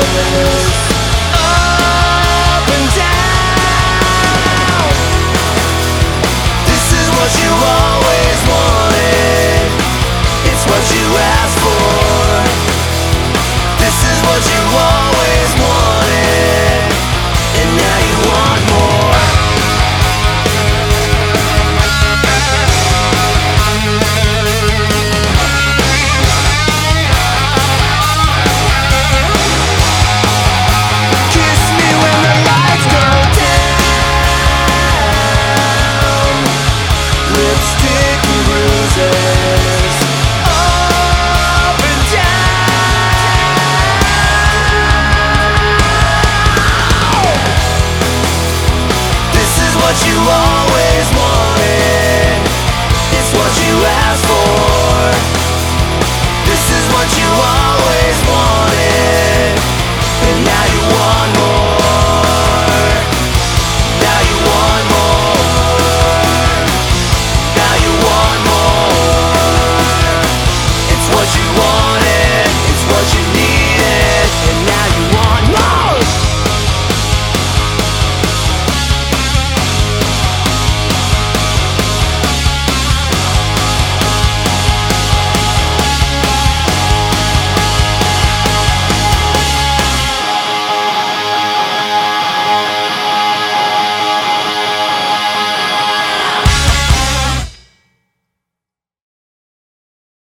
Yes what you always wanted. It's what you asked for.